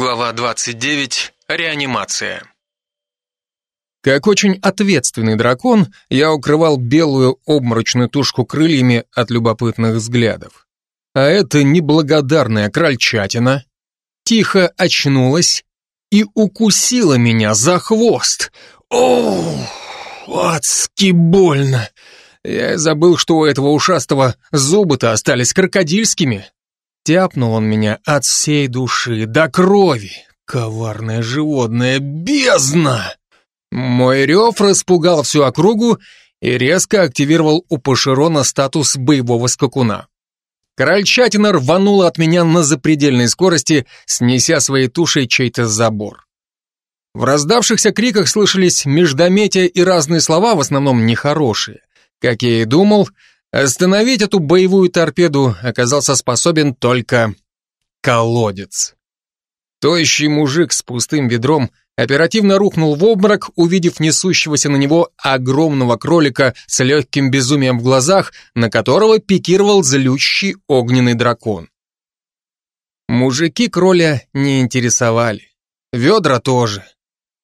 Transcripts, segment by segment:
Глава 29. Реанимация. Как очень ответственный дракон, я укрывал белую обморочную тушку крыльями от любопытных взглядов. А эта неблагодарная крольчатина тихо очнулась и укусила меня за хвост. О, адски больно! Я забыл, что у этого ушастого зубы-то остались крокодильскими. Тяпнул он меня от всей души, до крови. Коварное животное, бездна! Мой рев распугал всю округу и резко активировал у Пашерона статус боевого скакуна. Крольчатина рванула от меня на запредельной скорости, снеся своей тушей чей-то забор. В раздавшихся криках слышались междометия и разные слова, в основном нехорошие. Как я и думал, остановить эту боевую торпеду оказался способен только колодец. Тощий мужик с пустым ведром оперативно рухнул в обморок, увидев несущегося на него огромного кролика с легким безумием в глазах, на которого пикировал злющий огненный дракон. Мужики кроля не интересовали. Ведра тоже.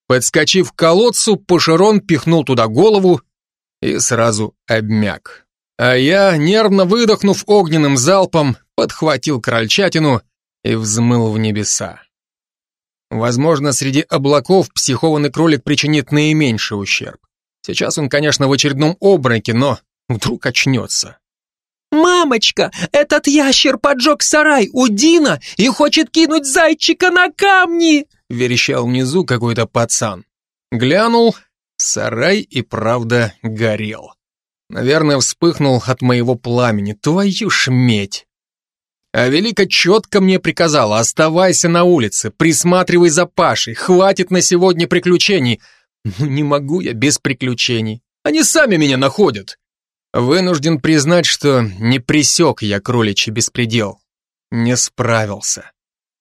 Подскочив к колодцу, Пашерон пихнул туда голову и сразу обмяк. А я, нервно выдохнув огненным залпом, подхватил крольчатину и взмыл в небеса. Возможно, среди облаков психованный кролик причинит наименьший ущерб. Сейчас он, конечно, в очередном обмороке, но вдруг очнется. «Мамочка, этот ящер поджег сарай у Дина и хочет кинуть зайчика на камни!» верещал внизу какой-то пацан. Глянул, сарай и правда горел. Наверное, вспыхнул от моего пламени. Твою ж медь! А Велика четко мне приказала, оставайся на улице, присматривай за Пашей, хватит на сегодня приключений. Ну не могу я без приключений. Они сами меня находят. Вынужден признать, что не присек я кроличий беспредел. Не справился.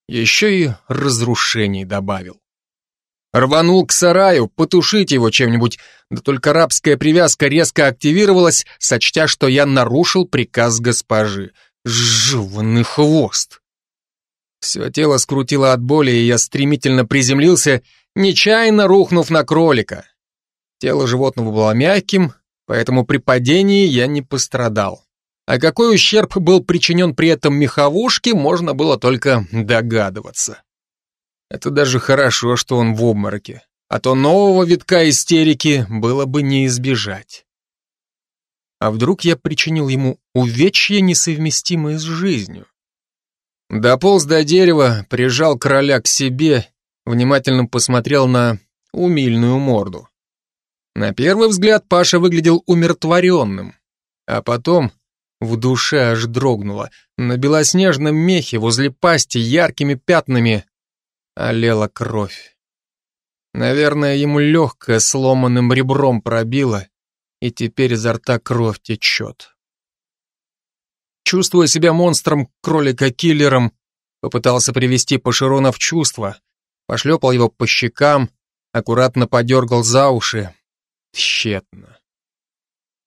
Еще и разрушений добавил. Рванул к сараю, потушить его чем-нибудь, да только рабская привязка резко активировалась, сочтя, что я нарушил приказ госпожи. Жеванный хвост! Все тело скрутило от боли, и я стремительно приземлился, нечаянно рухнув на кролика. Тело животного было мягким, поэтому при падении я не пострадал. А какой ущерб был причинен при этом меховушке, можно было только догадываться. Это даже хорошо, что он в обмороке, а то нового витка истерики было бы не избежать. А вдруг я причинил ему увечья, несовместимые с жизнью? Дополз до дерева, прижал короля к себе, внимательно посмотрел на умильную морду. На первый взгляд Паша выглядел умиротворенным, а потом в душе аж дрогнуло. На белоснежном мехе возле пасти яркими пятнами олела кровь. Наверное, ему легкое сломанным ребром пробило, и теперь изо рта кровь течет. Чувствуя себя монстром, кролика-киллером, попытался привести Паширона в чувство, пошлепал его по щекам, аккуратно подергал за уши. Тщетно.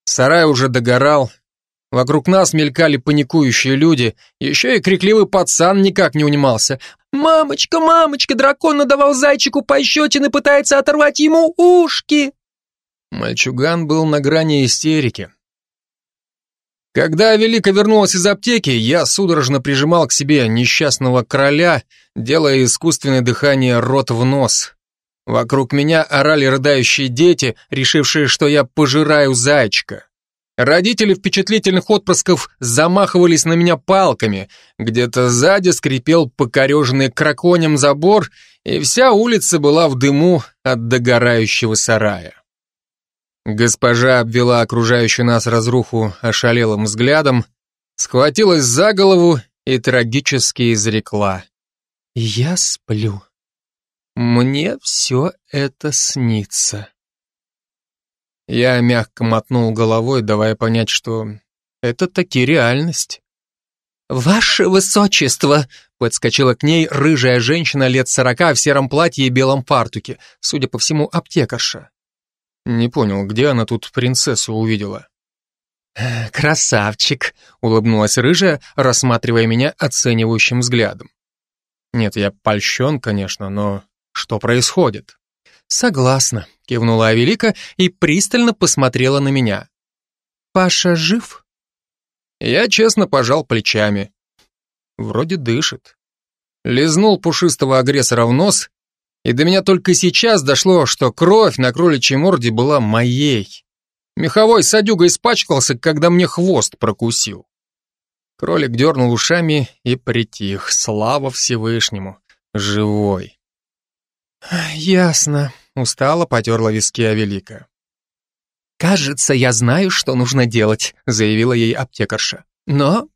Сарай уже догорал, Вокруг нас мелькали паникующие люди, еще и крикливый пацан никак не унимался. «Мамочка, мамочка, дракон надавал зайчику пощечин и пытается оторвать ему ушки!» Мальчуган был на грани истерики. Когда Велика вернулась из аптеки, я судорожно прижимал к себе несчастного короля, делая искусственное дыхание рот в нос. Вокруг меня орали рыдающие дети, решившие, что я пожираю зайчика. Родители впечатлительных отпрысков замахивались на меня палками, где-то сзади скрипел покореженный краконем забор, и вся улица была в дыму от догорающего сарая. Госпожа обвела окружающую нас разруху ошалелым взглядом, схватилась за голову и трагически изрекла. «Я сплю. Мне все это снится». Я мягко мотнул головой, давая понять, что это таки реальность. «Ваше высочество!» — подскочила к ней рыжая женщина лет сорока в сером платье и белом фартуке, судя по всему, аптекарша. Не понял, где она тут принцессу увидела. «Э, «Красавчик!» — улыбнулась рыжая, рассматривая меня оценивающим взглядом. Нет, я польщен, конечно, но что происходит? Согласна, кивнула Авелика и пристально посмотрела на меня. Паша жив? Я честно пожал плечами. Вроде дышит. Лизнул пушистого агрессора в нос, и до меня только сейчас дошло, что кровь на кроличьей морде была моей. Меховой садюга испачкался, когда мне хвост прокусил. Кролик дернул ушами и притих. Слава Всевышнему. Живой. «Ясно», — устало потерла виски Авелика. «Кажется, я знаю, что нужно делать», — заявила ей аптекарша. «Но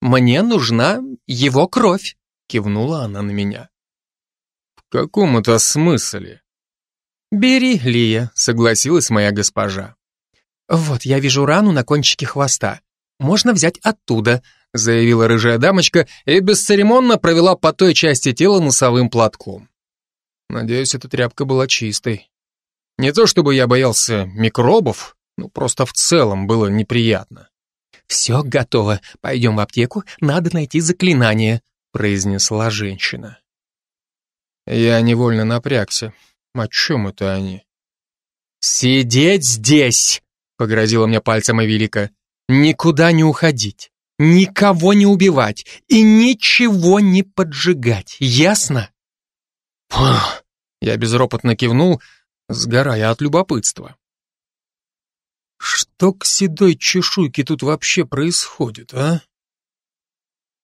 мне нужна его кровь», — кивнула она на меня. «В каком это смысле?» «Бери, Лия», — согласилась моя госпожа. «Вот, я вижу рану на кончике хвоста. Можно взять оттуда», — заявила рыжая дамочка и бесцеремонно провела по той части тела носовым платком. Надеюсь, эта тряпка была чистой. Не то чтобы я боялся микробов, ну просто в целом было неприятно. «Все готово. Пойдем в аптеку, надо найти заклинание», — произнесла женщина. Я невольно напрягся. О чем это они? «Сидеть здесь!» — погрозила мне пальцем Авелика. «Никуда не уходить, никого не убивать и ничего не поджигать, ясно?» Фух, я безропотно кивнул, сгорая от любопытства. Что к седой чешуйке тут вообще происходит, а?